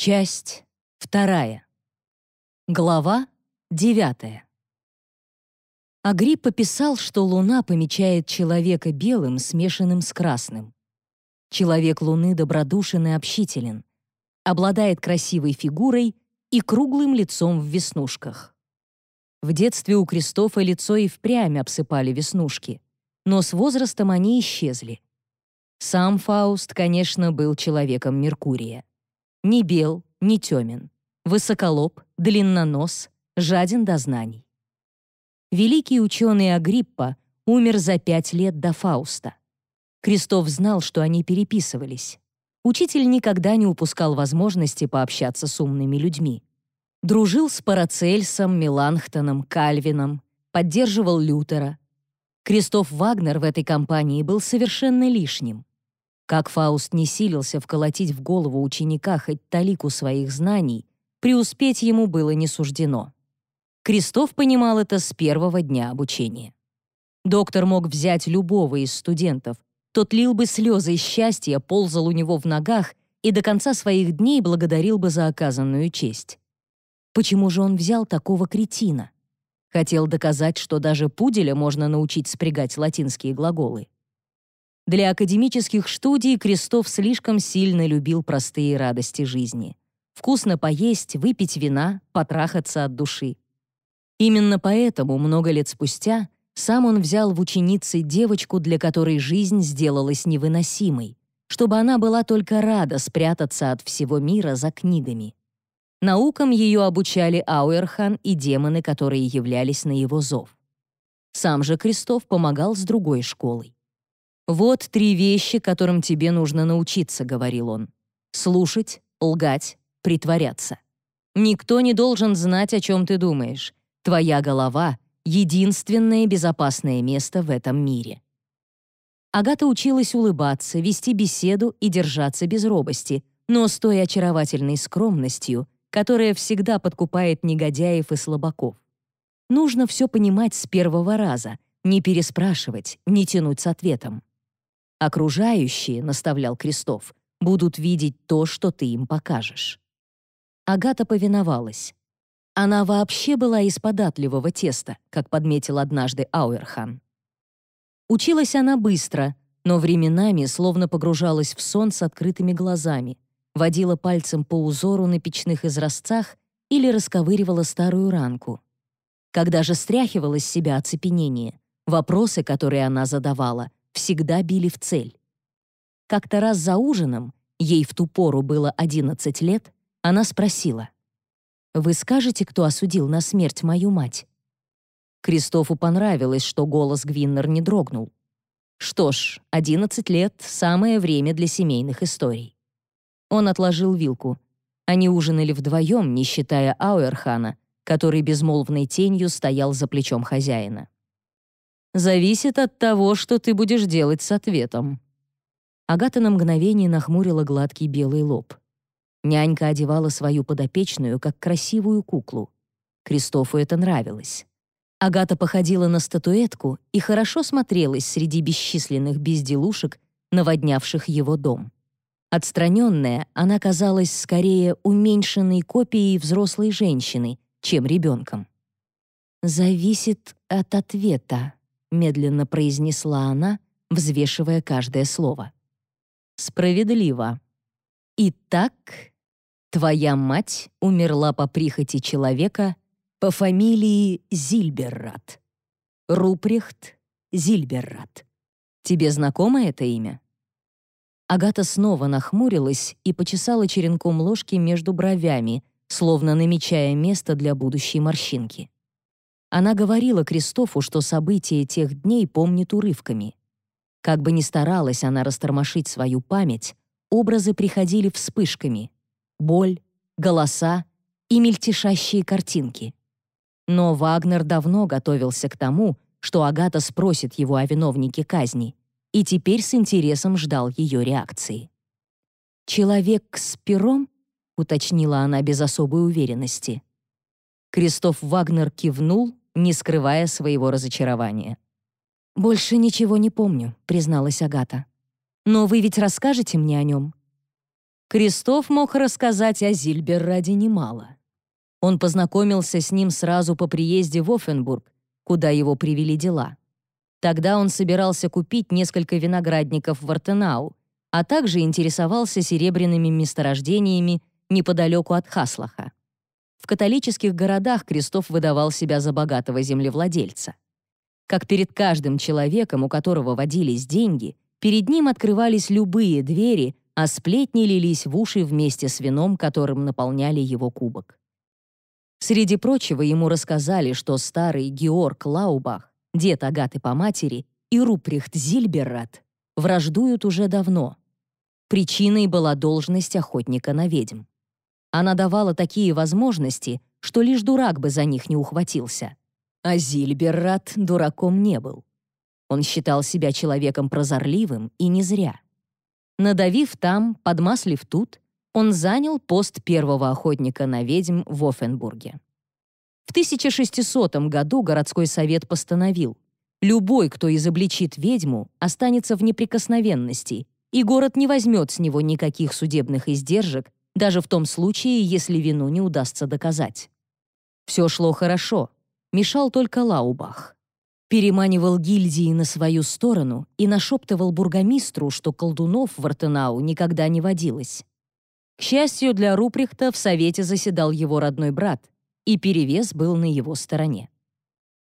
Часть вторая. Глава девятая. Агриппа писал, что Луна помечает человека белым, смешанным с красным. Человек Луны добродушен и общителен, обладает красивой фигурой и круглым лицом в веснушках. В детстве у Кристофа лицо и впрямь обсыпали веснушки, но с возрастом они исчезли. Сам Фауст, конечно, был человеком Меркурия. Не бел, не темен. Высоколоб, длиннонос, жаден до знаний. Великий ученый Агриппа умер за пять лет до Фауста. Крестов знал, что они переписывались. Учитель никогда не упускал возможности пообщаться с умными людьми. Дружил с Парацельсом, Меланхтоном, Кальвином, поддерживал Лютера. Кристоф Вагнер в этой компании был совершенно лишним. Как Фауст не силился вколотить в голову ученика хоть талику своих знаний, преуспеть ему было не суждено. Крестов понимал это с первого дня обучения. Доктор мог взять любого из студентов, тот лил бы слезы счастья, ползал у него в ногах и до конца своих дней благодарил бы за оказанную честь. Почему же он взял такого кретина? Хотел доказать, что даже пуделя можно научить спрягать латинские глаголы. Для академических студий Крестов слишком сильно любил простые радости жизни. Вкусно поесть, выпить вина, потрахаться от души. Именно поэтому много лет спустя сам он взял в ученицы девочку, для которой жизнь сделалась невыносимой, чтобы она была только рада спрятаться от всего мира за книгами. Наукам ее обучали Ауэрхан и демоны, которые являлись на его зов. Сам же Крестов помогал с другой школой. «Вот три вещи, которым тебе нужно научиться», — говорил он. «Слушать, лгать, притворяться. Никто не должен знать, о чем ты думаешь. Твоя голова — единственное безопасное место в этом мире». Агата училась улыбаться, вести беседу и держаться без робости, но с той очаровательной скромностью, которая всегда подкупает негодяев и слабаков. Нужно все понимать с первого раза, не переспрашивать, не тянуть с ответом. Окружающие, наставлял Крестов, будут видеть то, что ты им покажешь. Агата повиновалась. Она вообще была из податливого теста, как подметил однажды Ауэрхан. Училась она быстро, но временами словно погружалась в сон с открытыми глазами, водила пальцем по узору на печных изразцах или расковыривала старую ранку. Когда же стряхивала с себя оцепенение, вопросы, которые она задавала, всегда били в цель. Как-то раз за ужином, ей в ту пору было 11 лет, она спросила, «Вы скажете, кто осудил на смерть мою мать?» Кристофу понравилось, что голос Гвиннер не дрогнул. Что ж, 11 лет — самое время для семейных историй. Он отложил вилку. Они ужинали вдвоем, не считая Ауэрхана, который безмолвной тенью стоял за плечом хозяина зависит от того, что ты будешь делать с ответом». Агата на мгновение нахмурила гладкий белый лоб. Нянька одевала свою подопечную, как красивую куклу. Кристофу это нравилось. Агата походила на статуэтку и хорошо смотрелась среди бесчисленных безделушек, наводнявших его дом. Отстраненная, она казалась скорее уменьшенной копией взрослой женщины, чем ребенком. «Зависит от ответа», медленно произнесла она, взвешивая каждое слово. Справедливо. Итак, твоя мать умерла по прихоти человека по фамилии Зильберрат. Руприхт Зильберрат. Тебе знакомо это имя? Агата снова нахмурилась и почесала черенком ложки между бровями, словно намечая место для будущей морщинки. Она говорила Кристофу, что события тех дней помнит урывками. Как бы ни старалась она растормошить свою память, образы приходили вспышками. Боль, голоса и мельтешащие картинки. Но Вагнер давно готовился к тому, что Агата спросит его о виновнике казни, и теперь с интересом ждал ее реакции. «Человек с пером?» — уточнила она без особой уверенности. Кристоф Вагнер кивнул, не скрывая своего разочарования. «Больше ничего не помню», — призналась Агата. «Но вы ведь расскажете мне о нем?» Крестов мог рассказать о Зильберраде немало. Он познакомился с ним сразу по приезде в Оффенбург, куда его привели дела. Тогда он собирался купить несколько виноградников в Артенау, а также интересовался серебряными месторождениями неподалеку от Хаслаха. В католических городах Крестов выдавал себя за богатого землевладельца. Как перед каждым человеком, у которого водились деньги, перед ним открывались любые двери, а сплетни лились в уши вместе с вином, которым наполняли его кубок. Среди прочего ему рассказали, что старый Георг Лаубах, дед Агаты по матери, и Руприхт Зильберрат враждуют уже давно. Причиной была должность охотника на ведьм. Она давала такие возможности, что лишь дурак бы за них не ухватился. А Зильберрат дураком не был. Он считал себя человеком прозорливым и не зря. Надавив там, подмаслив тут, он занял пост первого охотника на ведьм в Оффенбурге. В 1600 году городской совет постановил, любой, кто изобличит ведьму, останется в неприкосновенности, и город не возьмет с него никаких судебных издержек, даже в том случае, если вину не удастся доказать. Все шло хорошо, мешал только Лаубах. Переманивал гильдии на свою сторону и нашептывал бургомистру, что колдунов в Артенау никогда не водилось. К счастью для Руприхта, в совете заседал его родной брат, и перевес был на его стороне.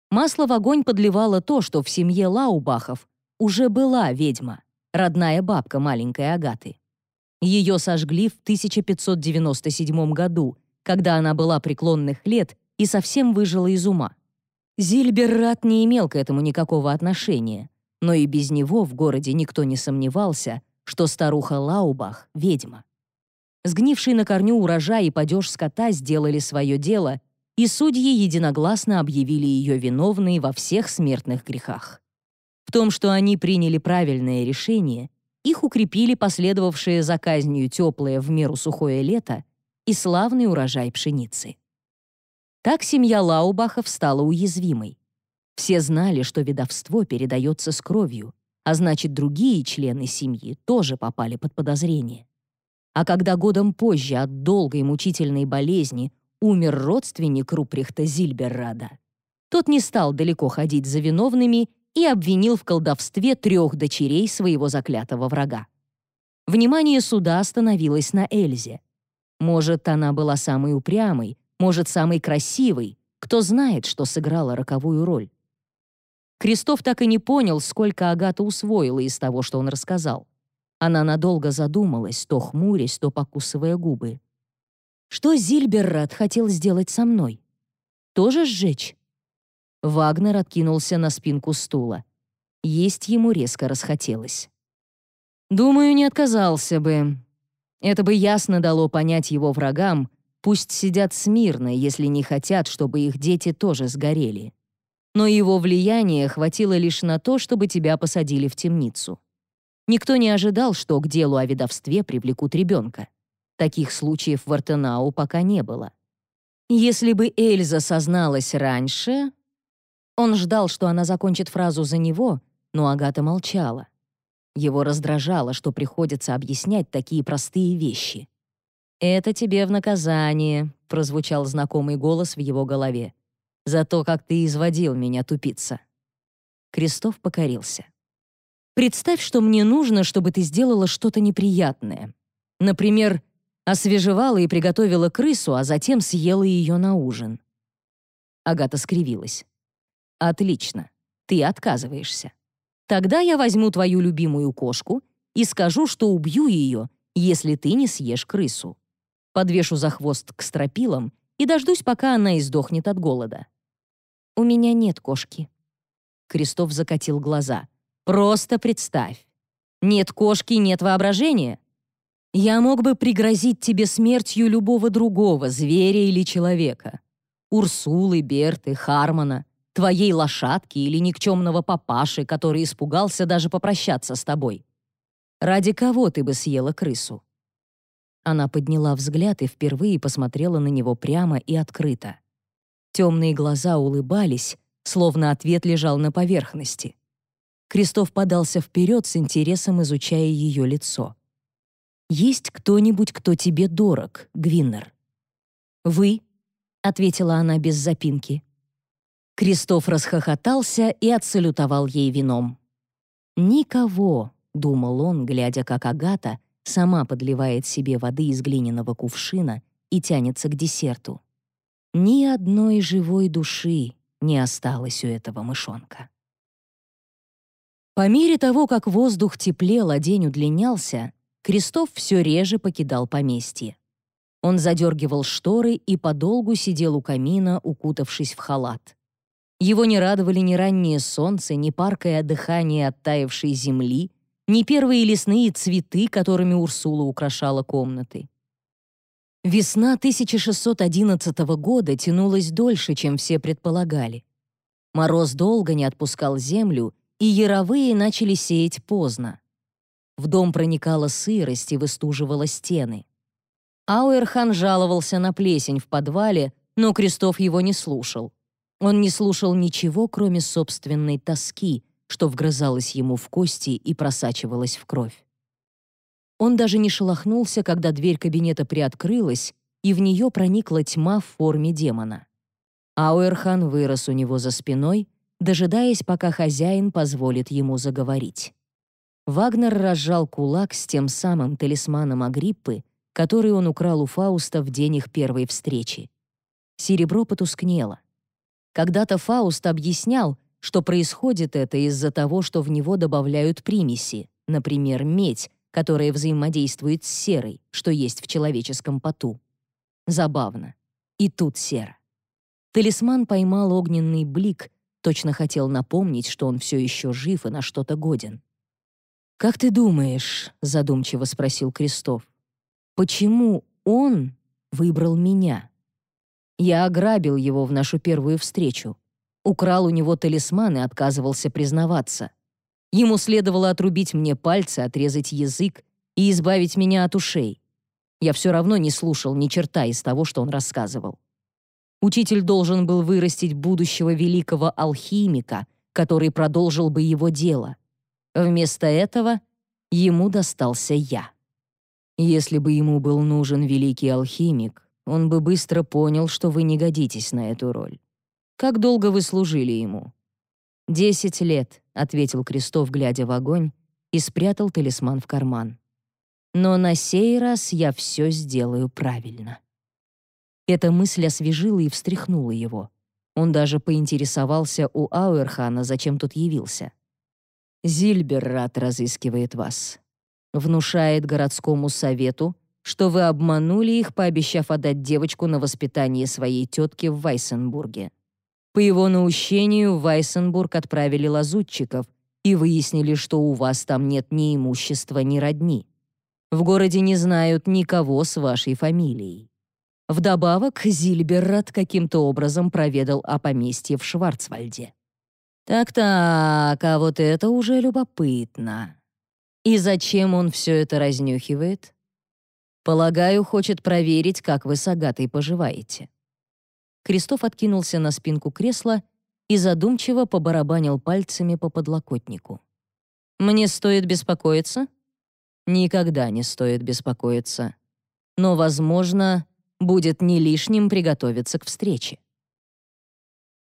Масло в огонь подливало то, что в семье Лаубахов уже была ведьма, родная бабка маленькой Агаты. Ее сожгли в 1597 году, когда она была преклонных лет и совсем выжила из ума. Зильберрат не имел к этому никакого отношения, но и без него в городе никто не сомневался, что старуха Лаубах — ведьма. Сгнивший на корню урожай и падеж скота сделали свое дело, и судьи единогласно объявили ее виновной во всех смертных грехах. В том, что они приняли правильное решение, их укрепили последовавшие за казнью теплое в меру сухое лето и славный урожай пшеницы. Так семья Лаубахов стала уязвимой. Все знали, что ведовство передается с кровью, а значит, другие члены семьи тоже попали под подозрение. А когда годом позже от долгой мучительной болезни умер родственник Руприхта Зильберрада, тот не стал далеко ходить за виновными и обвинил в колдовстве трех дочерей своего заклятого врага. Внимание суда остановилось на Эльзе. Может, она была самой упрямой, может, самой красивой, кто знает, что сыграла роковую роль. Крестов так и не понял, сколько Агата усвоила из того, что он рассказал. Она надолго задумалась, то хмурясь, то покусывая губы. Что Зильберрат хотел сделать со мной? Тоже сжечь? Вагнер откинулся на спинку стула. Есть ему резко расхотелось. Думаю, не отказался бы. Это бы ясно дало понять его врагам, пусть сидят смирно, если не хотят, чтобы их дети тоже сгорели. Но его влияния хватило лишь на то, чтобы тебя посадили в темницу. Никто не ожидал, что к делу о ведовстве привлекут ребенка. Таких случаев в Артенау пока не было. Если бы Эльза созналась раньше... Он ждал, что она закончит фразу за него, но Агата молчала. Его раздражало, что приходится объяснять такие простые вещи. «Это тебе в наказание», — прозвучал знакомый голос в его голове. «За то, как ты изводил меня, тупица». Крестов покорился. Представь, что мне нужно, чтобы ты сделала что-то неприятное. Например, освежевала и приготовила крысу, а затем съела ее на ужин. Агата скривилась. «Отлично. Ты отказываешься. Тогда я возьму твою любимую кошку и скажу, что убью ее, если ты не съешь крысу. Подвешу за хвост к стропилам и дождусь, пока она издохнет от голода». «У меня нет кошки». Крестов закатил глаза. Просто представь. Нет кошки, нет воображения. Я мог бы пригрозить тебе смертью любого другого, зверя или человека. Урсулы, Берты, Хармона, твоей лошадки или никчемного папаши, который испугался даже попрощаться с тобой. Ради кого ты бы съела крысу?» Она подняла взгляд и впервые посмотрела на него прямо и открыто. Темные глаза улыбались, словно ответ лежал на поверхности. Крестов подался вперед с интересом, изучая ее лицо. Есть кто-нибудь, кто тебе дорог, Гвиннер?» «Вы», — ответила она без запинки. Кристоф расхохотался и отсалютовал ей вином. «Никого», — думал он, глядя, как Агата сама подливает себе воды из глиняного кувшина и тянется к десерту. Ни одной живой души не осталось у этого мышонка. По мере того, как воздух теплел, а день удлинялся, Крестов все реже покидал поместье. Он задергивал шторы и подолгу сидел у камина, укутавшись в халат. Его не радовали ни раннее солнце, ни паркое дыхание оттаившей земли, ни первые лесные цветы, которыми Урсула украшала комнаты. Весна 1611 года тянулась дольше, чем все предполагали. Мороз долго не отпускал землю, и яровые начали сеять поздно. В дом проникала сырость и выстуживала стены. Ауэрхан жаловался на плесень в подвале, но Крестов его не слушал. Он не слушал ничего, кроме собственной тоски, что вгрызалась ему в кости и просачивалась в кровь. Он даже не шелохнулся, когда дверь кабинета приоткрылась, и в нее проникла тьма в форме демона. Ауэрхан вырос у него за спиной, дожидаясь, пока хозяин позволит ему заговорить. Вагнер разжал кулак с тем самым талисманом Агриппы, который он украл у Фауста в день их первой встречи. Серебро потускнело. Когда-то Фауст объяснял, что происходит это из-за того, что в него добавляют примеси, например, медь, которая взаимодействует с серой, что есть в человеческом поту. Забавно. И тут сера. Талисман поймал огненный блик, точно хотел напомнить, что он все еще жив и на что-то годен. «Как ты думаешь?» — задумчиво спросил Крестов. «Почему он выбрал меня? Я ограбил его в нашу первую встречу, украл у него талисман и отказывался признаваться. Ему следовало отрубить мне пальцы, отрезать язык и избавить меня от ушей. Я все равно не слушал ни черта из того, что он рассказывал. Учитель должен был вырастить будущего великого алхимика, который продолжил бы его дело — Вместо этого ему достался я. Если бы ему был нужен великий алхимик, он бы быстро понял, что вы не годитесь на эту роль. Как долго вы служили ему? «Десять лет», — ответил Крестов, глядя в огонь, и спрятал талисман в карман. «Но на сей раз я все сделаю правильно». Эта мысль освежила и встряхнула его. Он даже поинтересовался у Ауэрхана, зачем тут явился. Зильберрат разыскивает вас. Внушает городскому совету, что вы обманули их, пообещав отдать девочку на воспитание своей тетки в Вайсенбурге. По его наущению в Вайсенбург отправили лазутчиков и выяснили, что у вас там нет ни имущества, ни родни. В городе не знают никого с вашей фамилией. Вдобавок, Зильберрат каким-то образом проведал о поместье в Шварцвальде. Так-так, а вот это уже любопытно. И зачем он все это разнюхивает? Полагаю, хочет проверить, как вы с Агатой поживаете. Крестов откинулся на спинку кресла и задумчиво побарабанил пальцами по подлокотнику. «Мне стоит беспокоиться?» «Никогда не стоит беспокоиться. Но, возможно, будет не лишним приготовиться к встрече».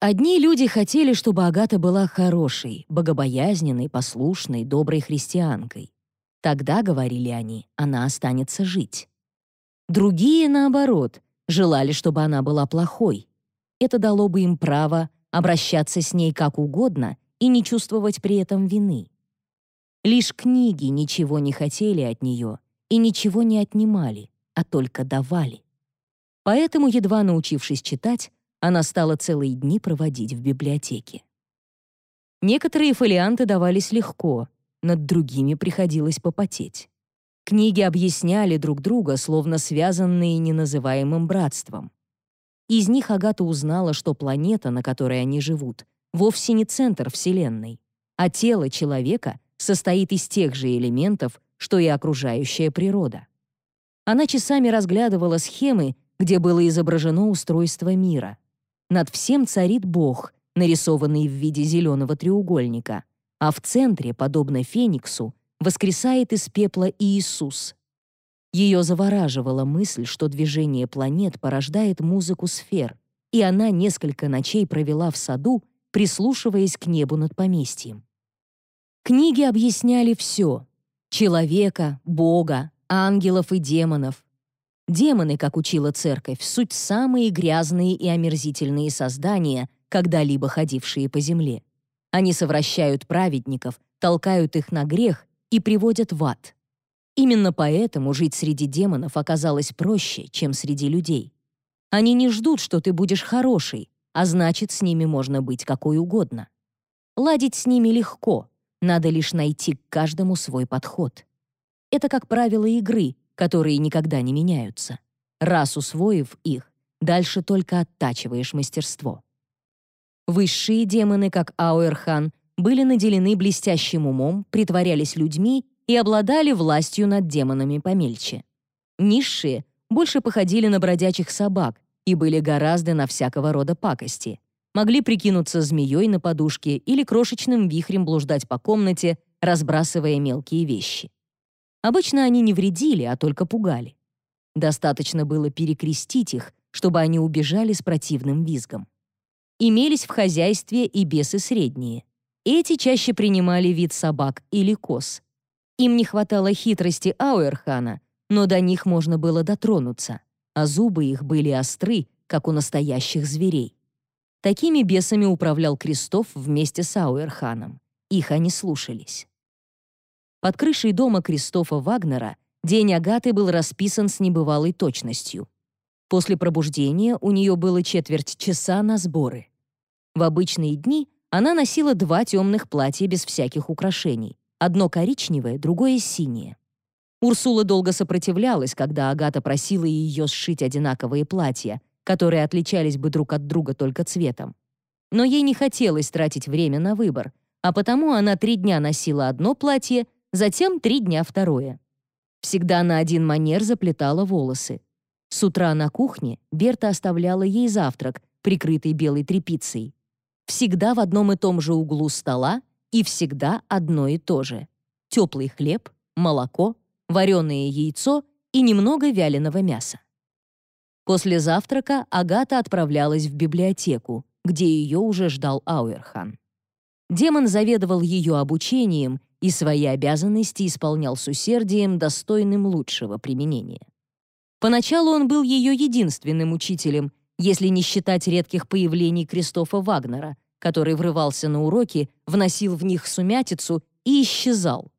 Одни люди хотели, чтобы Агата была хорошей, богобоязненной, послушной, доброй христианкой. Тогда, говорили они, она останется жить. Другие, наоборот, желали, чтобы она была плохой. Это дало бы им право обращаться с ней как угодно и не чувствовать при этом вины. Лишь книги ничего не хотели от нее и ничего не отнимали, а только давали. Поэтому, едва научившись читать, она стала целые дни проводить в библиотеке. Некоторые фолианты давались легко, над другими приходилось попотеть. Книги объясняли друг друга, словно связанные неназываемым братством. Из них Агата узнала, что планета, на которой они живут, вовсе не центр Вселенной, а тело человека состоит из тех же элементов, что и окружающая природа. Она часами разглядывала схемы, где было изображено устройство мира. Над всем царит Бог, нарисованный в виде зеленого треугольника, а в центре, подобно Фениксу, воскресает из пепла Иисус. Ее завораживала мысль, что движение планет порождает музыку сфер, и она несколько ночей провела в саду, прислушиваясь к небу над поместьем. Книги объясняли все — человека, Бога, ангелов и демонов. Демоны, как учила церковь, суть самые грязные и омерзительные создания, когда-либо ходившие по земле. Они совращают праведников, толкают их на грех и приводят в ад. Именно поэтому жить среди демонов оказалось проще, чем среди людей. Они не ждут, что ты будешь хороший, а значит, с ними можно быть какой угодно. Ладить с ними легко, надо лишь найти к каждому свой подход. Это как правило игры, которые никогда не меняются. Раз усвоив их, дальше только оттачиваешь мастерство. Высшие демоны, как Ауэрхан, были наделены блестящим умом, притворялись людьми и обладали властью над демонами помельче. Низшие больше походили на бродячих собак и были гораздо на всякого рода пакости. Могли прикинуться змеей на подушке или крошечным вихрем блуждать по комнате, разбрасывая мелкие вещи. Обычно они не вредили, а только пугали. Достаточно было перекрестить их, чтобы они убежали с противным визгом. Имелись в хозяйстве и бесы средние. Эти чаще принимали вид собак или коз. Им не хватало хитрости Ауэрхана, но до них можно было дотронуться, а зубы их были остры, как у настоящих зверей. Такими бесами управлял Крестов вместе с Ауэрханом. Их они слушались. Под крышей дома Кристофа Вагнера день Агаты был расписан с небывалой точностью. После пробуждения у нее было четверть часа на сборы. В обычные дни она носила два темных платья без всяких украшений. Одно коричневое, другое синее. Урсула долго сопротивлялась, когда Агата просила ее сшить одинаковые платья, которые отличались бы друг от друга только цветом. Но ей не хотелось тратить время на выбор, а потому она три дня носила одно платье, затем три дня второе. Всегда на один манер заплетала волосы. С утра на кухне Берта оставляла ей завтрак, прикрытый белой тряпицей. Всегда в одном и том же углу стола и всегда одно и то же. Теплый хлеб, молоко, вареное яйцо и немного вяленого мяса. После завтрака Агата отправлялась в библиотеку, где ее уже ждал Ауэрхан. Демон заведовал ее обучением и свои обязанности исполнял с усердием, достойным лучшего применения. Поначалу он был ее единственным учителем, если не считать редких появлений Кристофа Вагнера, который врывался на уроки, вносил в них сумятицу и исчезал.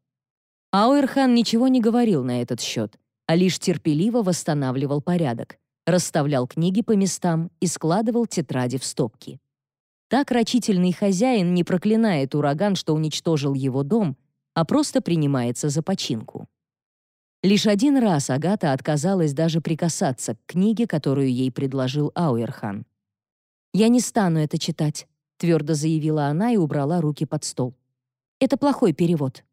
Ауэрхан ничего не говорил на этот счет, а лишь терпеливо восстанавливал порядок, расставлял книги по местам и складывал тетради в стопки. Так рачительный хозяин не проклинает ураган, что уничтожил его дом, а просто принимается за починку. Лишь один раз Агата отказалась даже прикасаться к книге, которую ей предложил Ауэрхан. «Я не стану это читать», — твердо заявила она и убрала руки под стол. «Это плохой перевод».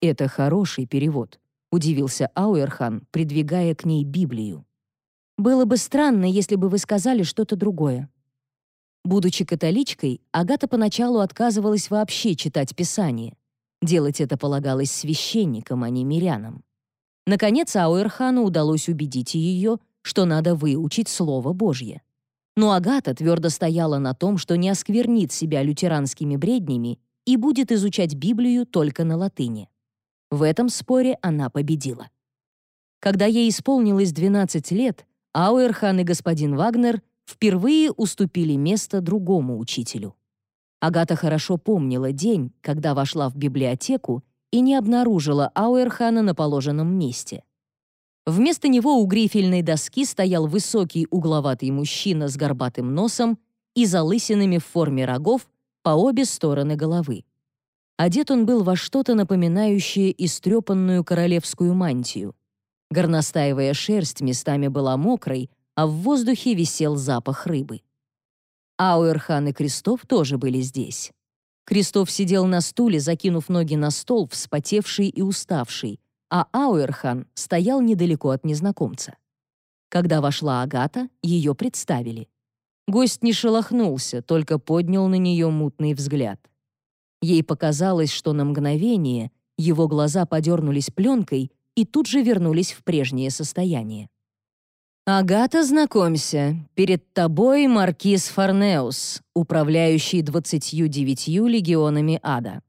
«Это хороший перевод», — удивился Ауэрхан, придвигая к ней Библию. «Было бы странно, если бы вы сказали что-то другое». Будучи католичкой, Агата поначалу отказывалась вообще читать Писание, Делать это полагалось священникам, а не мирянам. Наконец, Ауэрхану удалось убедить ее, что надо выучить Слово Божье. Но Агата твердо стояла на том, что не осквернит себя лютеранскими бреднями и будет изучать Библию только на латыни. В этом споре она победила. Когда ей исполнилось 12 лет, Ауэрхан и господин Вагнер впервые уступили место другому учителю. Агата хорошо помнила день, когда вошла в библиотеку и не обнаружила Ауэрхана на положенном месте. Вместо него у грифельной доски стоял высокий угловатый мужчина с горбатым носом и залысинами в форме рогов по обе стороны головы. Одет он был во что-то напоминающее истрепанную королевскую мантию. Горностаевая шерсть местами была мокрой, а в воздухе висел запах рыбы. Ауэрхан и Крестов тоже были здесь. Крестов сидел на стуле, закинув ноги на стол, вспотевший и уставший, а Ауэрхан стоял недалеко от незнакомца. Когда вошла Агата, ее представили. Гость не шелохнулся, только поднял на нее мутный взгляд. Ей показалось, что на мгновение его глаза подернулись пленкой, и тут же вернулись в прежнее состояние. «Агата, знакомься, перед тобой маркиз Фарнеус, управляющий двадцатью девятью легионами ада.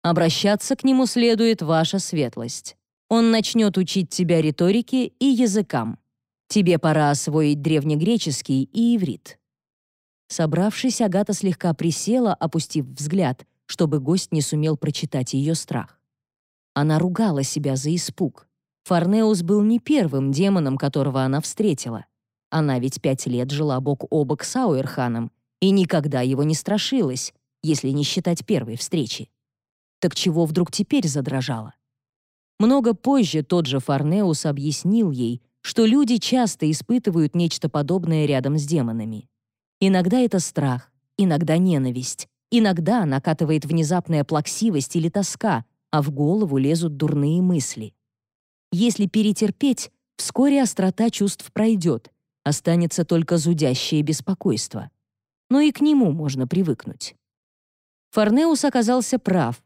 Обращаться к нему следует ваша светлость. Он начнет учить тебя риторике и языкам. Тебе пора освоить древнегреческий и иврит». Собравшись, Агата слегка присела, опустив взгляд, чтобы гость не сумел прочитать ее страх. Она ругала себя за испуг. Фарнеус был не первым демоном, которого она встретила. Она ведь пять лет жила бок о бок с Ауэрханом и никогда его не страшилась, если не считать первой встречи. Так чего вдруг теперь задрожала? Много позже тот же Фарнеус объяснил ей, что люди часто испытывают нечто подобное рядом с демонами. Иногда это страх, иногда ненависть, иногда накатывает внезапная плаксивость или тоска, а в голову лезут дурные мысли. Если перетерпеть, вскоре острота чувств пройдет, останется только зудящее беспокойство. Но и к нему можно привыкнуть. Форнеус оказался прав.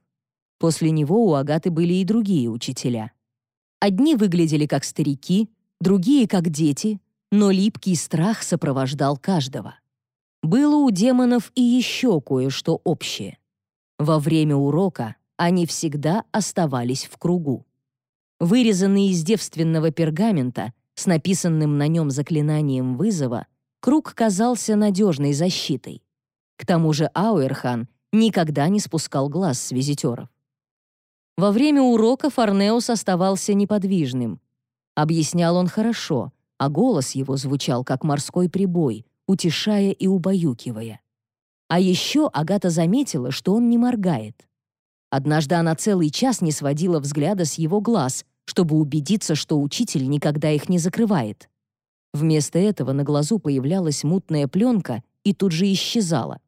После него у Агаты были и другие учителя. Одни выглядели как старики, другие — как дети, но липкий страх сопровождал каждого. Было у демонов и еще кое-что общее. Во время урока они всегда оставались в кругу. Вырезанный из девственного пергамента, с написанным на нем заклинанием вызова, круг казался надежной защитой. К тому же Ауэрхан никогда не спускал глаз с визитеров. Во время урока Фарнеус оставался неподвижным. Объяснял он хорошо, а голос его звучал как морской прибой, утешая и убаюкивая. А еще Агата заметила, что он не моргает. Однажды она целый час не сводила взгляда с его глаз, чтобы убедиться, что учитель никогда их не закрывает. Вместо этого на глазу появлялась мутная пленка и тут же исчезала.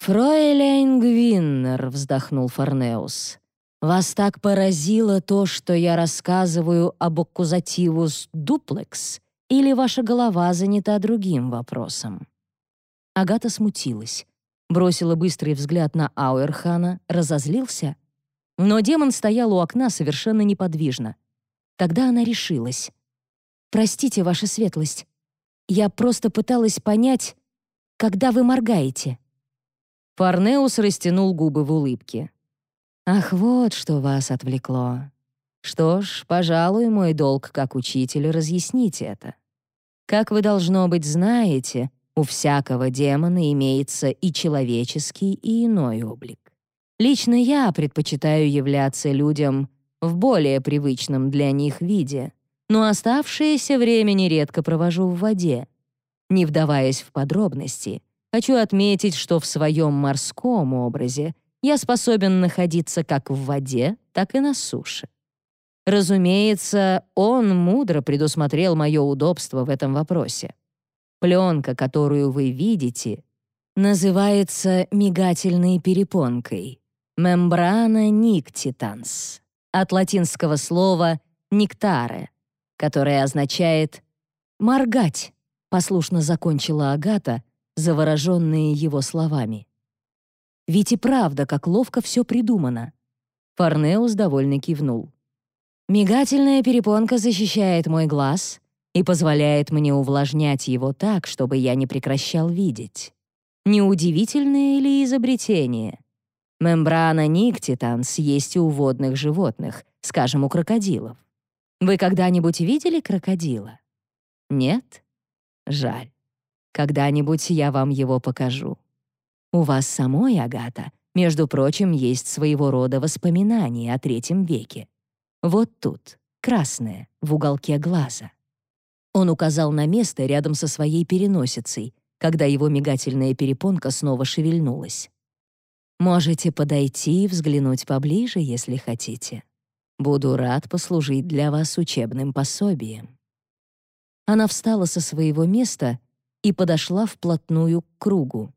«Фройляйн Гвиннер», — вздохнул Форнеус, «вас так поразило то, что я рассказываю об аккузативус дуплекс, или ваша голова занята другим вопросом?» Агата смутилась бросила быстрый взгляд на Ауэрхана, разозлился. Но демон стоял у окна совершенно неподвижно. Тогда она решилась. «Простите, ваша светлость, я просто пыталась понять, когда вы моргаете». Фарнеус растянул губы в улыбке. «Ах, вот что вас отвлекло. Что ж, пожалуй, мой долг как учитель разъяснить это. Как вы, должно быть, знаете, у всякого демона имеется и человеческий, и иной облик. Лично я предпочитаю являться людям в более привычном для них виде, но оставшееся время нередко провожу в воде. Не вдаваясь в подробности, хочу отметить, что в своем морском образе я способен находиться как в воде, так и на суше. Разумеется, он мудро предусмотрел мое удобство в этом вопросе. Пленка, которую вы видите, называется мигательной перепонкой мембрана никтитанс от латинского слова «нектаре», которое означает «моргать», послушно закончила Агата, завороженная его словами. Ведь и правда, как ловко все придумано. Форнеус довольно кивнул. «Мигательная перепонка защищает мой глаз, и позволяет мне увлажнять его так, чтобы я не прекращал видеть. Неудивительное ли изобретение? Мембрана никтитанс есть у водных животных, скажем, у крокодилов. Вы когда-нибудь видели крокодила? Нет? Жаль. Когда-нибудь я вам его покажу. У вас самой, Агата, между прочим, есть своего рода воспоминания о третьем веке. Вот тут, красное, в уголке глаза. Он указал на место рядом со своей переносицей, когда его мигательная перепонка снова шевельнулась. «Можете подойти и взглянуть поближе, если хотите. Буду рад послужить для вас учебным пособием». Она встала со своего места и подошла вплотную к кругу.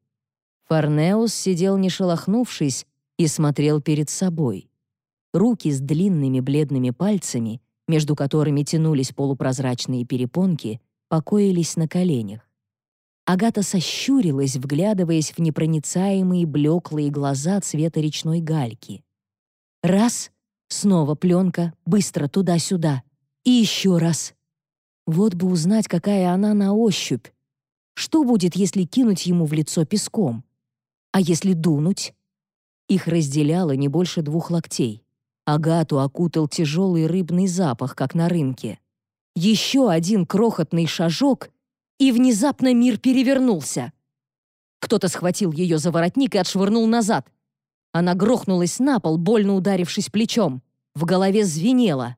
Фарнеус сидел не шелохнувшись и смотрел перед собой. Руки с длинными бледными пальцами между которыми тянулись полупрозрачные перепонки, покоились на коленях. Агата сощурилась, вглядываясь в непроницаемые блеклые глаза цвета речной гальки. Раз — Снова пленка, быстро туда-сюда. И еще раз. Вот бы узнать, какая она на ощупь. Что будет, если кинуть ему в лицо песком? А если дунуть? Их разделяло не больше двух локтей. Агату окутал тяжелый рыбный запах, как на рынке. Еще один крохотный шажок, и внезапно мир перевернулся. Кто-то схватил ее за воротник и отшвырнул назад. Она грохнулась на пол, больно ударившись плечом. В голове звенело.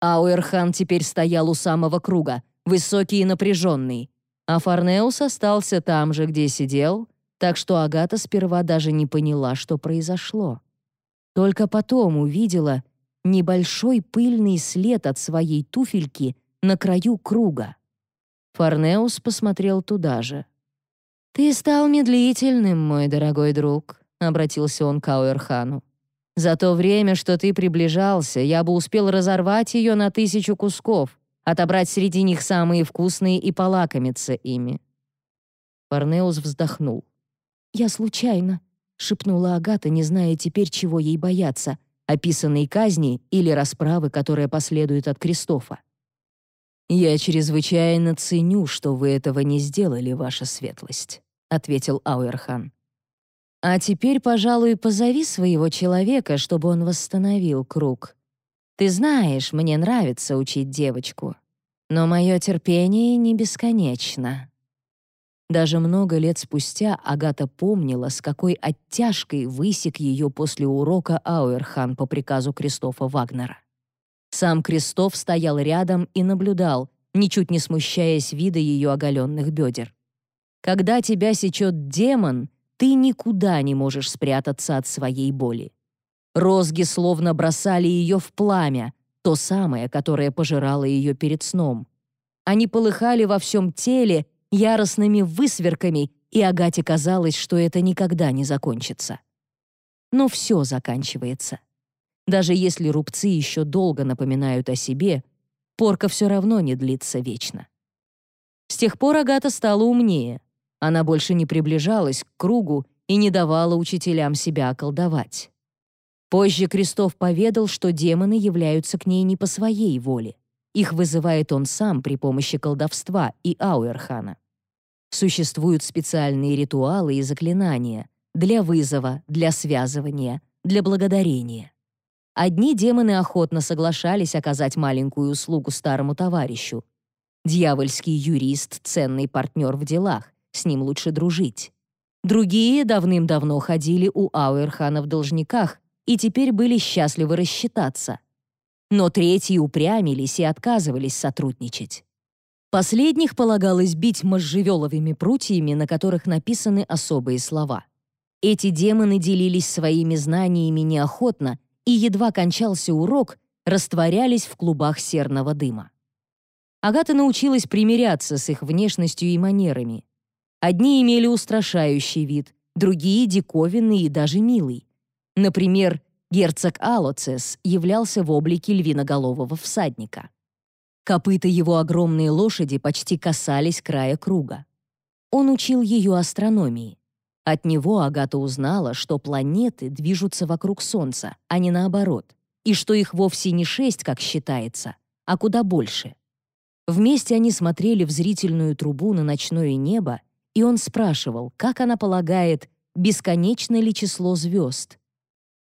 Ауэрхан теперь стоял у самого круга, высокий и напряженный. А Фарнеус остался там же, где сидел, так что Агата сперва даже не поняла, что произошло. Только потом увидела небольшой пыльный след от своей туфельки на краю круга. Фарнеус посмотрел туда же. «Ты стал медлительным, мой дорогой друг», — обратился он к Ауэрхану. За то время, что ты приближался, я бы успел разорвать ее на тысячу кусков, отобрать среди них самые вкусные и полакомиться ими». Парнеус вздохнул. «Я случайно», — шепнула Агата, не зная теперь, чего ей бояться, описанной казни или расправы, которая последует от Кристофа. «Я чрезвычайно ценю, что вы этого не сделали, ваша светлость», — ответил Ауэрхан. А теперь, пожалуй, позови своего человека, чтобы он восстановил круг. Ты знаешь, мне нравится учить девочку, но мое терпение не бесконечно». Даже много лет спустя Агата помнила, с какой оттяжкой высек ее после урока Ауэрхан по приказу Кристофа Вагнера. Сам Кристоф стоял рядом и наблюдал, ничуть не смущаясь вида ее оголенных бедер. Когда тебя сечет демон, ты никуда не можешь спрятаться от своей боли. Розги словно бросали ее в пламя, то самое, которое пожирало ее перед сном. Они полыхали во всем теле яростными высверками, и Агате казалось, что это никогда не закончится. Но все заканчивается. Даже если рубцы еще долго напоминают о себе, порка все равно не длится вечно. С тех пор Агата стала умнее — она больше не приближалась к кругу и не давала учителям себя околдовать. Позже Крестов поведал, что демоны являются к ней не по своей воле. Их вызывает он сам при помощи колдовства и Ауэрхана. Существуют специальные ритуалы и заклинания для вызова, для связывания, для благодарения. Одни демоны охотно соглашались оказать маленькую услугу старому товарищу. Дьявольский юрист — ценный партнер в делах, с ним лучше дружить. Другие давным-давно ходили у Ауэрхана в должниках и теперь были счастливы рассчитаться. Но третьи упрямились и отказывались сотрудничать. Последних полагалось бить можжевеловыми прутьями, на которых написаны особые слова. Эти демоны делились своими знаниями неохотно, и едва кончался урок, растворялись в клубах серного дыма. Агата научилась примиряться с их внешностью и манерами. Одни имели устрашающий вид, другие — диковинный и даже милый. Например, герцог Алоцес являлся в облике львиноголового всадника. Копыта его огромные лошади почти касались края круга. Он учил ее астрономии. От него Агата узнала, что планеты движутся вокруг Солнца, а не наоборот, и что их вовсе не шесть, как считается, а куда больше. Вместе они смотрели в зрительную трубу на ночное небо и он спрашивал, как она полагает, бесконечно ли число звезд.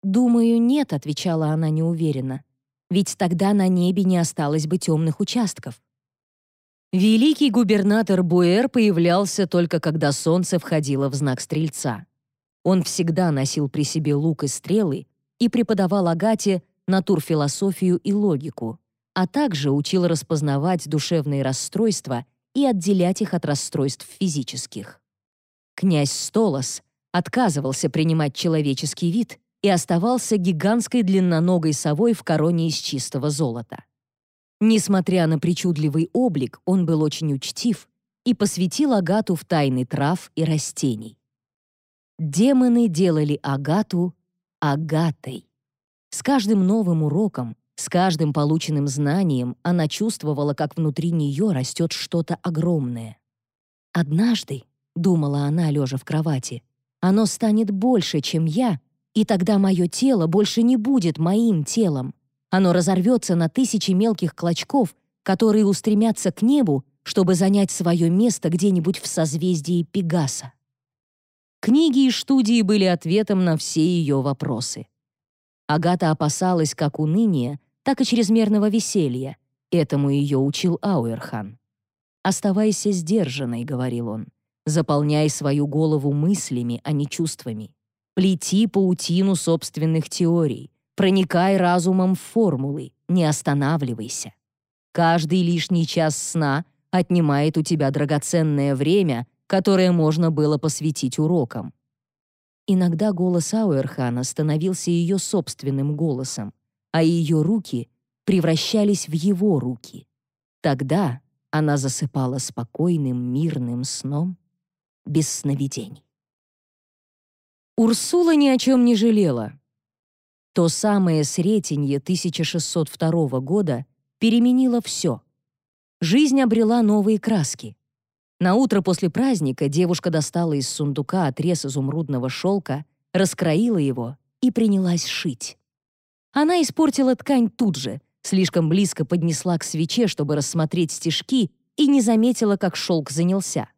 «Думаю, нет», — отвечала она неуверенно, «ведь тогда на небе не осталось бы темных участков». Великий губернатор Буэр появлялся только когда солнце входило в знак Стрельца. Он всегда носил при себе лук и стрелы и преподавал Агате натурфилософию и логику, а также учил распознавать душевные расстройства и отделять их от расстройств физических. Князь Столос отказывался принимать человеческий вид и оставался гигантской длинноногой совой в короне из чистого золота. Несмотря на причудливый облик, он был очень учтив и посвятил Агату в тайны трав и растений. Демоны делали Агату Агатой. С каждым новым уроком с каждым полученным знанием она чувствовала, как внутри нее растет что-то огромное. «Однажды», — думала она, лежа в кровати, «оно станет больше, чем я, и тогда мое тело больше не будет моим телом, оно разорвется на тысячи мелких клочков, которые устремятся к небу, чтобы занять свое место где-нибудь в созвездии Пегаса. Книги и студии были ответом на все ее вопросы. Агата опасалась как уныния, так и чрезмерного веселья. Этому ее учил Ауэрхан. «Оставайся сдержанной», — говорил он. «Заполняй свою голову мыслями, а не чувствами. Плети паутину собственных теорий. Проникай разумом в формулы. Не останавливайся. Каждый лишний час сна отнимает у тебя драгоценное время, которое можно было посвятить урокам. Иногда голос Ауэрхана становился ее собственным голосом, а ее руки превращались в его руки. Тогда она засыпала спокойным, мирным сном, без сновидений. Урсула ни о чем не жалела. То самое Сретенье 1602 года переменило все. Жизнь обрела новые краски. На утро после праздника девушка достала из сундука отрез изумрудного шелка, раскроила его и принялась шить. Она испортила ткань тут же, слишком близко поднесла к свече, чтобы рассмотреть стежки, и не заметила, как шелк занялся.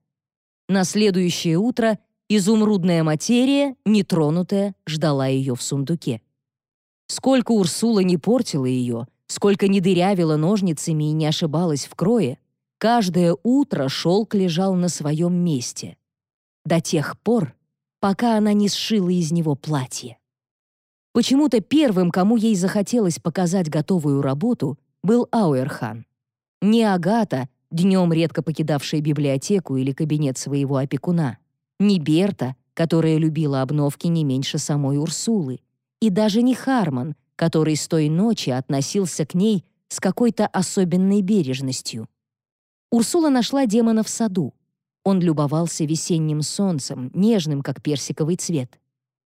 На следующее утро изумрудная материя, нетронутая, ждала ее в сундуке. Сколько Урсула не портила ее, сколько не дырявила ножницами и не ошибалась в крое, Каждое утро шелк лежал на своем месте. До тех пор, пока она не сшила из него платье. Почему-то первым, кому ей захотелось показать готовую работу, был Ауэрхан. Не Агата, днем редко покидавшая библиотеку или кабинет своего опекуна, не Берта, которая любила обновки не меньше самой Урсулы, и даже не Харман, который с той ночи относился к ней с какой-то особенной бережностью. Урсула нашла демона в саду. Он любовался весенним солнцем, нежным, как персиковый цвет.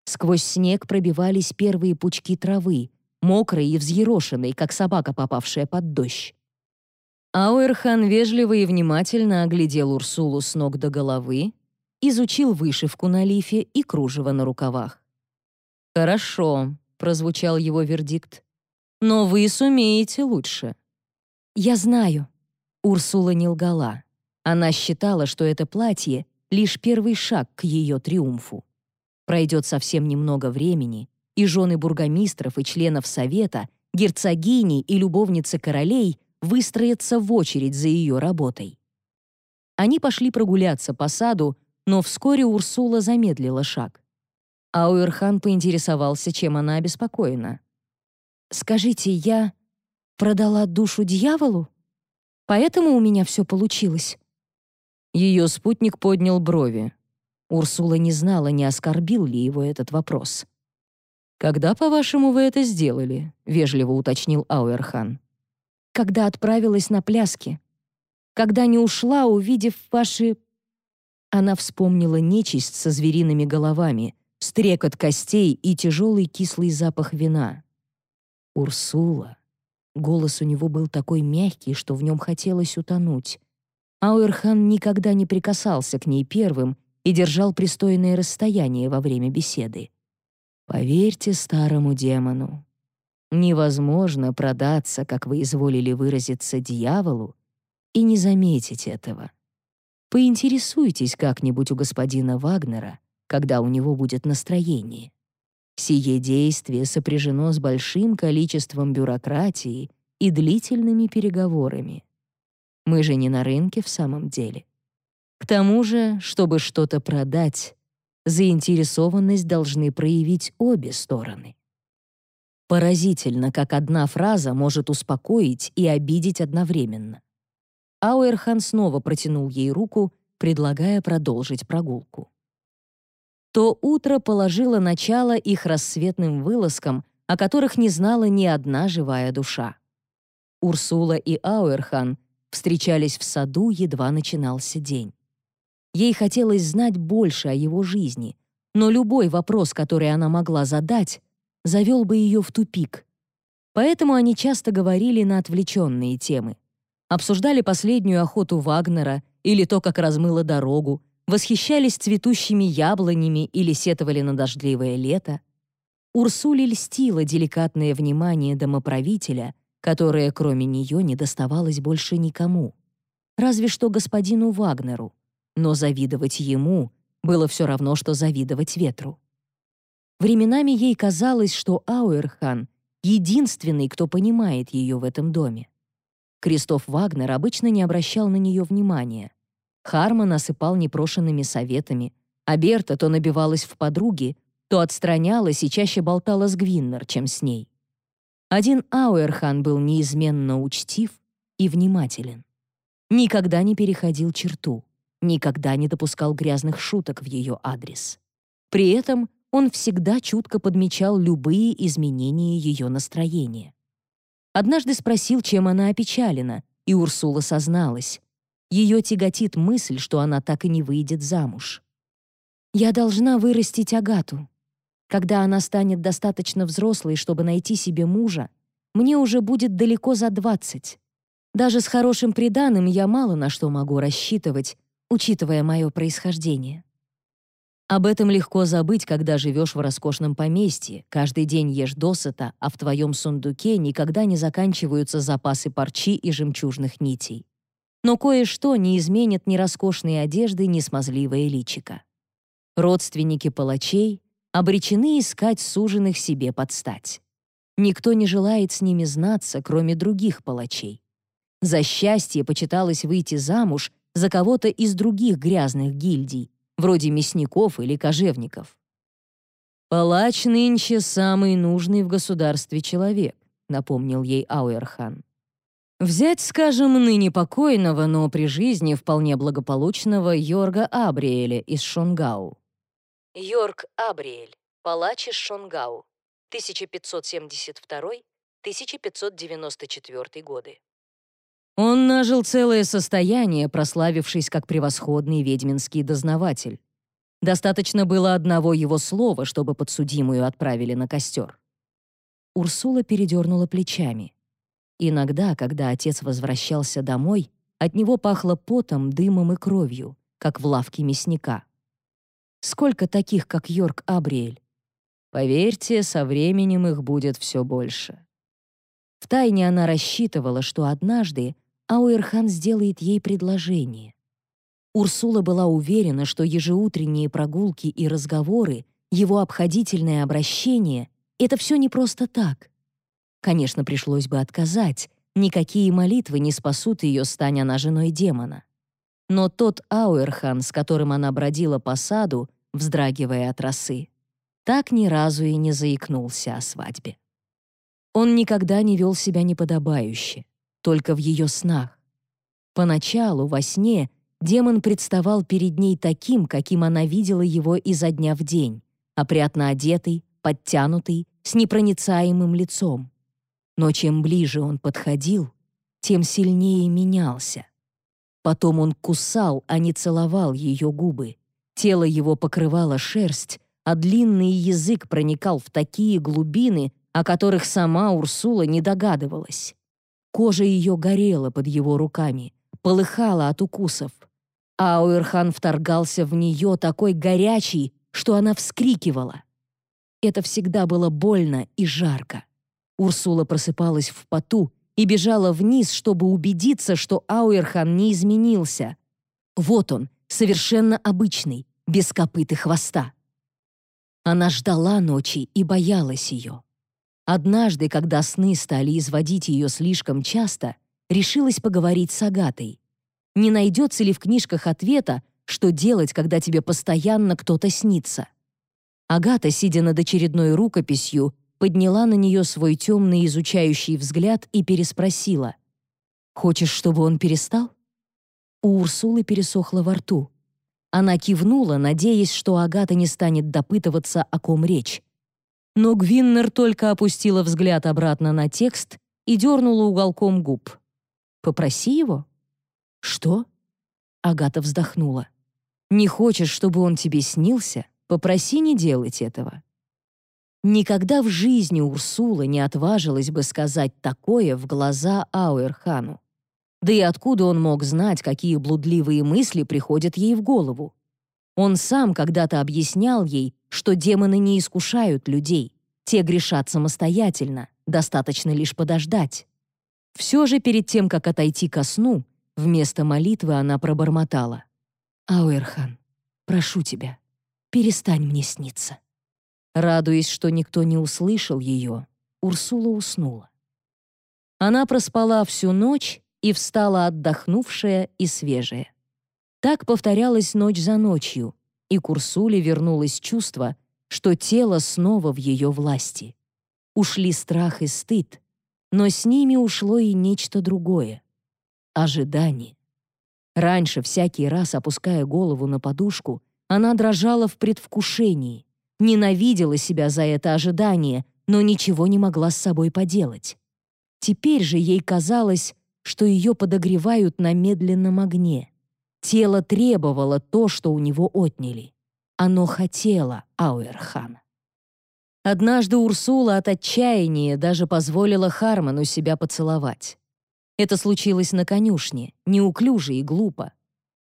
Сквозь снег пробивались первые пучки травы, мокрые и взъерошенные, как собака, попавшая под дождь. Ауэрхан вежливо и внимательно оглядел Урсулу с ног до головы, изучил вышивку на лифе и кружево на рукавах. «Хорошо», — прозвучал его вердикт. «Но вы сумеете лучше». «Я знаю», Урсула не лгала. Она считала, что это платье — лишь первый шаг к ее триумфу. Пройдет совсем немного времени, и жены бургомистров и членов совета, герцогини и любовницы королей выстроятся в очередь за ее работой. Они пошли прогуляться по саду, но вскоре Урсула замедлила шаг. Ауэрхан поинтересовался, чем она обеспокоена. «Скажите, я продала душу дьяволу?» Поэтому у меня все получилось». Ее спутник поднял брови. Урсула не знала, не оскорбил ли его этот вопрос. «Когда, по-вашему, вы это сделали?» — вежливо уточнил Ауэрхан. «Когда отправилась на пляски. Когда не ушла, увидев ваши...» Она вспомнила нечисть со звериными головами, стрекот костей и тяжелый кислый запах вина. «Урсула», Голос у него был такой мягкий, что в нем хотелось утонуть. Ауэрхан никогда не прикасался к ней первым и держал пристойное расстояние во время беседы. «Поверьте старому демону, невозможно продаться, как вы изволили выразиться, дьяволу, и не заметить этого. Поинтересуйтесь как-нибудь у господина Вагнера, когда у него будет настроение. Сие действие сопряжено с большим количеством бюрократии и длительными переговорами. Мы же не на рынке в самом деле. К тому же, чтобы что-то продать, заинтересованность должны проявить обе стороны. Поразительно, как одна фраза может успокоить и обидеть одновременно. Ауэрхан снова протянул ей руку, предлагая продолжить прогулку то утро положило начало их рассветным вылазкам, о которых не знала ни одна живая душа. Урсула и Ауэрхан встречались в саду, едва начинался день. Ей хотелось знать больше о его жизни, но любой вопрос, который она могла задать, завел бы ее в тупик. Поэтому они часто говорили на отвлеченные темы. Обсуждали последнюю охоту Вагнера или то, как размыло дорогу, восхищались цветущими яблонями или сетовали на дождливое лето. Урсуле льстило деликатное внимание домоправителя, которое кроме нее не доставалось больше никому. Разве что господину Вагнеру. Но завидовать ему было все равно, что завидовать ветру. Временами ей казалось, что Ауэрхан — единственный, кто понимает ее в этом доме. Кристоф Вагнер обычно не обращал на нее внимания. Харман осыпал непрошенными советами, а Берта то набивалась в подруги, то отстранялась и чаще болтала с Гвиннер, чем с ней. Один Ауэрхан был неизменно учтив и внимателен. Никогда не переходил черту, никогда не допускал грязных шуток в ее адрес. При этом он всегда чутко подмечал любые изменения ее настроения. Однажды спросил, чем она опечалена, и Урсула созналась. Ее тяготит мысль, что она так и не выйдет замуж. «Я должна вырастить Агату. Когда она станет достаточно взрослой, чтобы найти себе мужа, мне уже будет далеко за двадцать. Даже с хорошим приданым я мало на что могу рассчитывать, учитывая мое происхождение. Об этом легко забыть, когда живешь в роскошном поместье, каждый день ешь досыта, а в твоем сундуке никогда не заканчиваются запасы парчи и жемчужных нитей. Но кое-что не изменит ни роскошные одежды, ни смазливое личико. Родственники палачей обречены искать суженых себе подстать. Никто не желает с ними знаться, кроме других палачей. За счастье почиталось выйти замуж за кого-то из других грязных гильдий, вроде мясников или кожевников. «Палач нынче самый нужный в государстве человек», — напомнил ей Ауэрхан. Взять, скажем, ныне покойного, но при жизни вполне благополучного Йорга Абриэля из Шонгау. Йорк Абриэль, палач из Шонгау, 1572-1594 годы. Он нажил целое состояние, прославившись как превосходный ведьминский дознаватель. Достаточно было одного его слова, чтобы подсудимую отправили на костер. Урсула передернула плечами. Иногда, когда отец возвращался домой, от него пахло потом, дымом и кровью, как в лавке мясника. Сколько таких, как Йорк Абриэль? Поверьте, со временем их будет все больше. Втайне она рассчитывала, что однажды Ауэрхан сделает ей предложение. Урсула была уверена, что ежеутренние прогулки и разговоры, его обходительное обращение — это все не просто так. Конечно, пришлось бы отказать, никакие молитвы не спасут ее, стань она женой демона. Но тот Ауэрхан, с которым она бродила по саду, вздрагивая от росы, так ни разу и не заикнулся о свадьбе. Он никогда не вел себя неподобающе, только в ее снах. Поначалу, во сне, демон представал перед ней таким, каким она видела его изо дня в день, опрятно одетый, подтянутый, с непроницаемым лицом. Но чем ближе он подходил, тем сильнее менялся. Потом он кусал, а не целовал ее губы, Тело его покрывало шерсть, а длинный язык проникал в такие глубины, о которых сама Урсула не догадывалась. Кожа ее горела под его руками, полыхала от укусов. А Ауэрхан вторгался в нее такой горячий, что она вскрикивала. Это всегда было больно и жарко. Урсула просыпалась в поту и бежала вниз, чтобы убедиться, что Ауэрхан не изменился. Вот он, совершенно обычный, без копыт и хвоста. Она ждала ночи и боялась ее. Однажды, когда сны стали изводить ее слишком часто, решилась поговорить с Агатой. Не найдется ли в книжках ответа, что делать, когда тебе постоянно кто-то снится? Агата, сидя над очередной рукописью, подняла на нее свой темный изучающий взгляд и переспросила. «Хочешь, чтобы он перестал?» У Урсулы пересохло во рту. Она кивнула, надеясь, что Агата не станет допытываться, о ком речь. Но Гвиннер только опустила взгляд обратно на текст и дернула уголком губ. «Попроси его?» «Что?» Агата вздохнула. «Не хочешь, чтобы он тебе снился? Попроси не делать этого». Никогда в жизни Урсула не отважилась бы сказать такое в глаза Ауэрхану. Да и откуда он мог знать, какие блудливые мысли приходят ей в голову? Он сам когда-то объяснял ей, что демоны не искушают людей. те грешат самостоятельно, достаточно лишь подождать. Все же перед тем, как отойти ко сну, вместо молитвы она пробормотала. «Ауэрхан, прошу тебя, перестань мне сниться». Радуясь, что никто не услышал ее, Урсула уснула. Она проспала всю ночь и встала отдохнувшая и свежая. Так повторялась ночь за ночью, и к Урсуле вернулось чувство, что тело снова в ее власти. Ушли страх и стыд, но с ними ушло и нечто другое — ожидание. Раньше, всякий раз опуская голову на подушку, она дрожала в предвкушении, ненавидела себя за это ожидание, но ничего не могла с собой поделать. Теперь же ей казалось, что ее подогревают на медленном огне. Тело требовало то, что у него отняли. Оно хотело Ауэрхана. Однажды Урсула от отчаяния даже позволила Харману себя поцеловать. Это случилось на конюшне, неуклюже и глупо.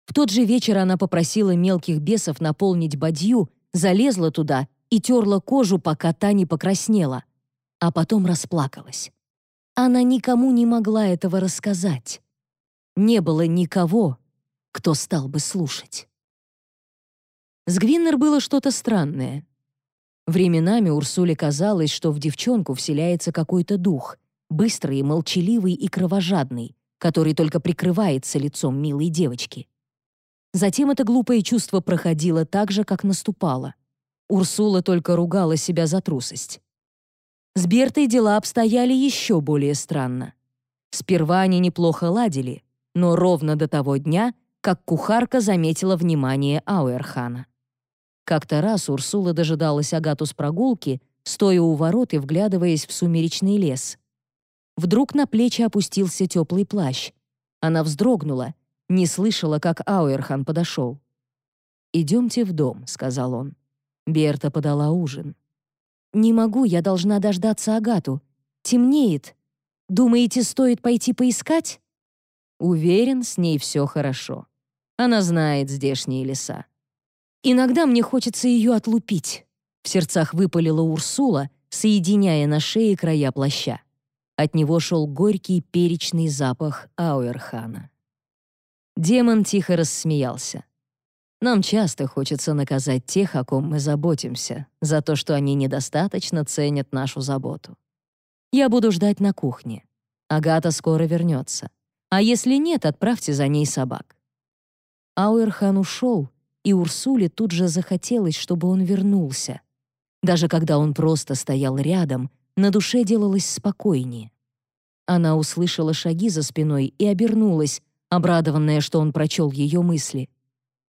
В тот же вечер она попросила мелких бесов наполнить бадью, залезла туда и терла кожу, пока та не покраснела, а потом расплакалась. Она никому не могла этого рассказать. Не было никого, кто стал бы слушать. С Гвиннер было что-то странное. Временами Урсуле казалось, что в девчонку вселяется какой-то дух, быстрый, молчаливый и кровожадный, который только прикрывается лицом милой девочки. Затем это глупое чувство проходило так же, как наступало. Урсула только ругала себя за трусость. С Бертой дела обстояли еще более странно. Сперва они неплохо ладили, но ровно до того дня, как кухарка заметила внимание Ауэрхана. Как-то раз Урсула дожидалась Агату с прогулки, стоя у ворот и вглядываясь в сумеречный лес. Вдруг на плечи опустился теплый плащ. Она вздрогнула, не слышала, как Ауэрхан подошел. «Идемте в дом», — сказал он. Берта подала ужин. «Не могу, я должна дождаться Агату. Темнеет. Думаете, стоит пойти поискать?» Уверен, с ней все хорошо. Она знает здешние леса. «Иногда мне хочется ее отлупить», — в сердцах выпалила Урсула, соединяя на шее края плаща. От него шел горький перечный запах Ауэрхана. Демон тихо рассмеялся. Нам часто хочется наказать тех, о ком мы заботимся, за то, что они недостаточно ценят нашу заботу. Я буду ждать на кухне. Агата скоро вернется. А если нет, отправьте за ней собак. Ауэрхан ушел, и Урсуле тут же захотелось, чтобы он вернулся. Даже когда он просто стоял рядом, на душе делалось спокойнее. Она услышала шаги за спиной и обернулась, обрадованная, что он прочел ее мысли.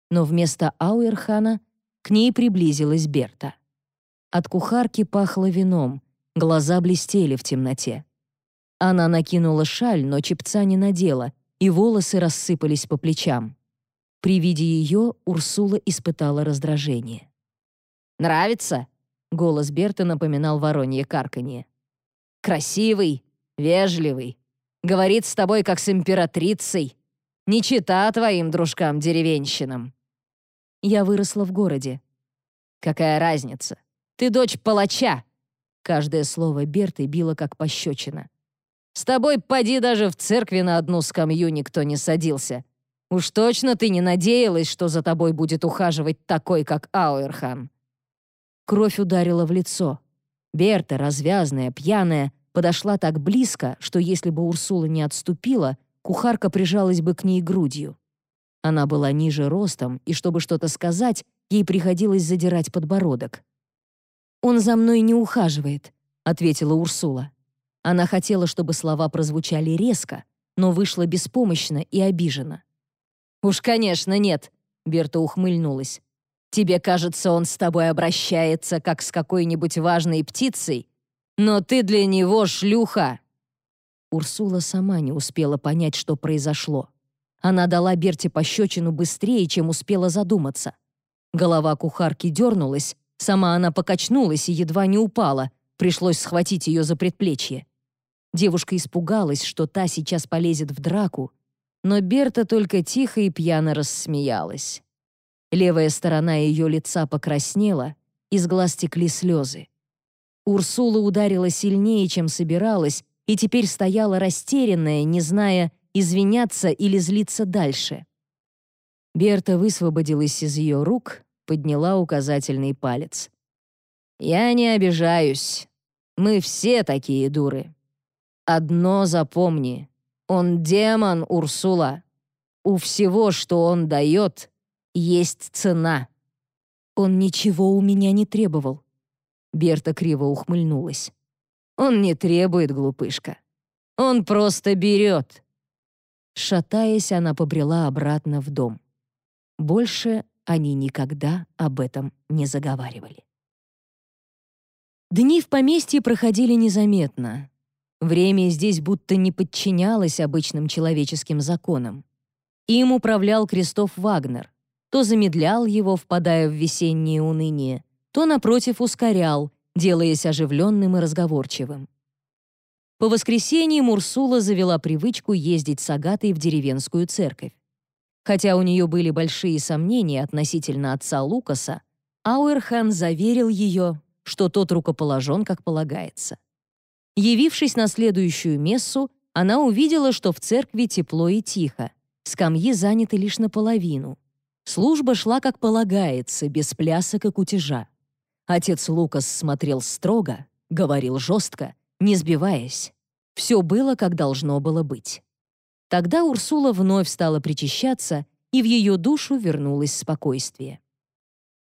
Но вместо Ауэрхана к ней приблизилась Берта. От кухарки пахло вином, глаза блестели в темноте. Она накинула шаль, но чепца не надела, и волосы рассыпались по плечам. При виде ее Урсула испытала раздражение. «Нравится?» — голос Берта напоминал воронье карканье. «Красивый, вежливый, говорит с тобой как с императрицей, не чита твоим дружкам-деревенщинам». Я выросла в городе. «Какая разница? Ты дочь палача!» Каждое слово Берты било как пощечина. «С тобой, поди, даже в церкви на одну скамью никто не садился. Уж точно ты не надеялась, что за тобой будет ухаживать такой, как Ауэрхан». Кровь ударила в лицо. Берта, развязная, пьяная, подошла так близко, что если бы Урсула не отступила, кухарка прижалась бы к ней грудью. Она была ниже ростом, и чтобы что-то сказать, ей приходилось задирать подбородок. «Он за мной не ухаживает», — ответила Урсула. Она хотела, чтобы слова прозвучали резко, но вышла беспомощно и обижена. «Уж, конечно, нет», — Берта ухмыльнулась. «Тебе кажется, он с тобой обращается, как с какой-нибудь важной птицей, но ты для него шлюха». Урсула сама не успела понять, что произошло. Она дала Берте пощечину быстрее, чем успела задуматься. Голова кухарки дернулась, сама она покачнулась и едва не упала, пришлось схватить ее за предплечье. Девушка испугалась, что та сейчас полезет в драку, но Берта только тихо и пьяно рассмеялась. Левая сторона ее лица покраснела, из глаз текли слезы. Урсула ударила сильнее, чем собиралась, и теперь стояла растерянная, не зная, извиняться или злиться дальше. Берта высвободилась из ее рук, подняла указательный палец. «Я не обижаюсь. Мы все такие дуры. Одно запомни. Он демон, Урсула. У всего, что он дает, есть цена». «Он ничего у меня не требовал». Берта криво ухмыльнулась. «Он не требует, глупышка. Он просто берет». Шатаясь, она побрела обратно в дом. Больше они никогда об этом не заговаривали. Дни в поместье проходили незаметно. Время здесь будто не подчинялось обычным человеческим законам. Им управлял Кристоф Вагнер. То замедлял его, впадая в весеннее уныние, то, напротив, ускорял, делаясь оживленным и разговорчивым. По воскресеньям Урсула завела привычку ездить с Агатой в деревенскую церковь. Хотя у нее были большие сомнения относительно отца Лукаса, Ауэрхан заверил ее, что тот рукоположен, как полагается. Явившись на следующую мессу, она увидела, что в церкви тепло и тихо, скамьи заняты лишь наполовину. Служба шла, как полагается, без плясок и кутежа. Отец Лукас смотрел строго, говорил жестко, не сбиваясь. Все было, как должно было быть. Тогда Урсула вновь стала причащаться, и в ее душу вернулось спокойствие.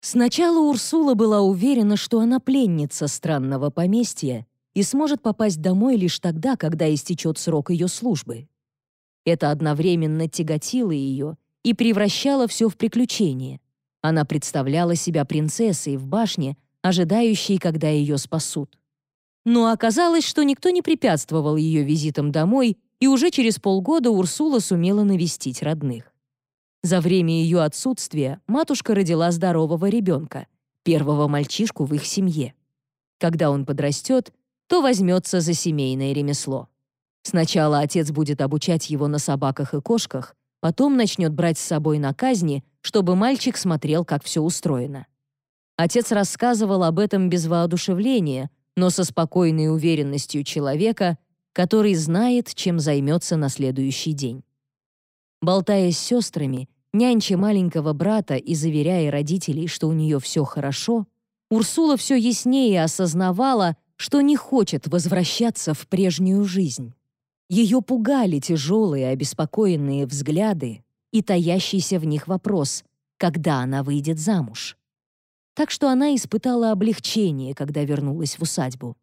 Сначала Урсула была уверена, что она пленница странного поместья и сможет попасть домой лишь тогда, когда истечет срок ее службы. Это одновременно тяготило ее и превращало все в приключение. Она представляла себя принцессой в башне, ожидающей, когда ее спасут. Но оказалось, что никто не препятствовал ее визитам домой, и уже через полгода Урсула сумела навестить родных. За время ее отсутствия матушка родила здорового ребенка, первого мальчишку в их семье. Когда он подрастет, то возьмется за семейное ремесло. Сначала отец будет обучать его на собаках и кошках, потом начнет брать с собой на казни, чтобы мальчик смотрел, как все устроено. Отец рассказывал об этом без воодушевления, но со спокойной уверенностью человека, который знает, чем займется на следующий день. Болтая с сестрами, нянча маленького брата и заверяя родителей, что у нее все хорошо, Урсула все яснее осознавала, что не хочет возвращаться в прежнюю жизнь. Ее пугали тяжелые, обеспокоенные взгляды и таящийся в них вопрос, когда она выйдет замуж так что она испытала облегчение, когда вернулась в усадьбу.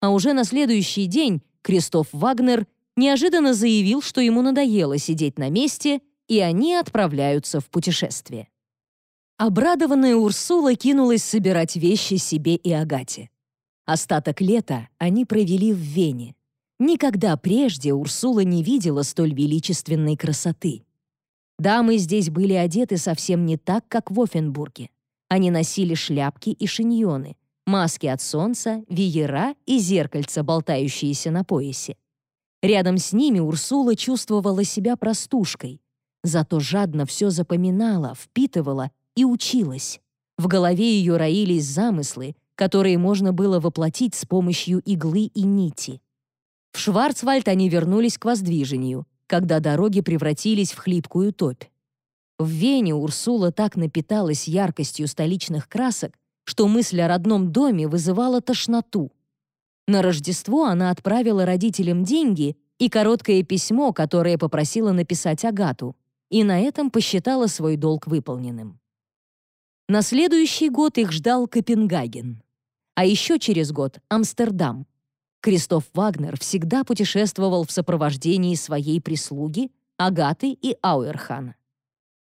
А уже на следующий день Кристоф Вагнер неожиданно заявил, что ему надоело сидеть на месте, и они отправляются в путешествие. Обрадованная Урсула кинулась собирать вещи себе и Агате. Остаток лета они провели в Вене. Никогда прежде Урсула не видела столь величественной красоты. Дамы здесь были одеты совсем не так, как в Оффенбурге. Они носили шляпки и шиньоны, маски от солнца, веера и зеркальца, болтающиеся на поясе. Рядом с ними Урсула чувствовала себя простушкой, зато жадно все запоминала, впитывала и училась. В голове ее роились замыслы, которые можно было воплотить с помощью иглы и нити. В Шварцвальд они вернулись к воздвижению, когда дороги превратились в хлипкую топь. В Вене Урсула так напиталась яркостью столичных красок, что мысль о родном доме вызывала тошноту. На Рождество она отправила родителям деньги и короткое письмо, которое попросила написать Агату, и на этом посчитала свой долг выполненным. На следующий год их ждал Копенгаген. А еще через год — Амстердам. Кристоф Вагнер всегда путешествовал в сопровождении своей прислуги, Агаты и Ауэрхана.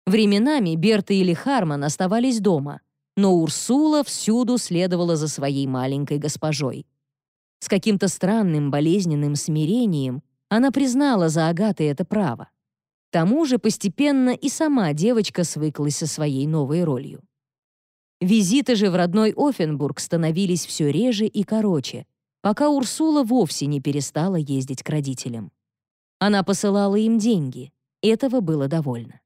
Временами Берта или Харман оставались дома, но Урсула всюду следовала за своей маленькой госпожой. С каким-то странным болезненным смирением она признала за Агатой это право. К тому же постепенно и сама девочка свыклась со своей новой ролью. Визиты же в родной Оффенбург становились все реже и короче, пока Урсула вовсе не перестала ездить к родителям. Она посылала им деньги, этого было довольно.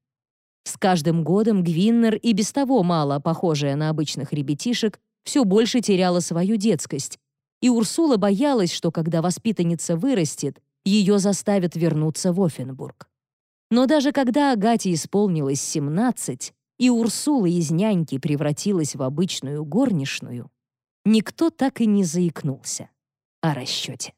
С каждым годом Гвиннер, и без того мало похожая на обычных ребятишек, все больше теряла свою детскость, и Урсула боялась, что когда воспитанница вырастет, ее заставят вернуться в Оффенбург. Но даже когда Агате исполнилось 17, и Урсула из няньки превратилась в обычную горничную, никто так и не заикнулся о расчете.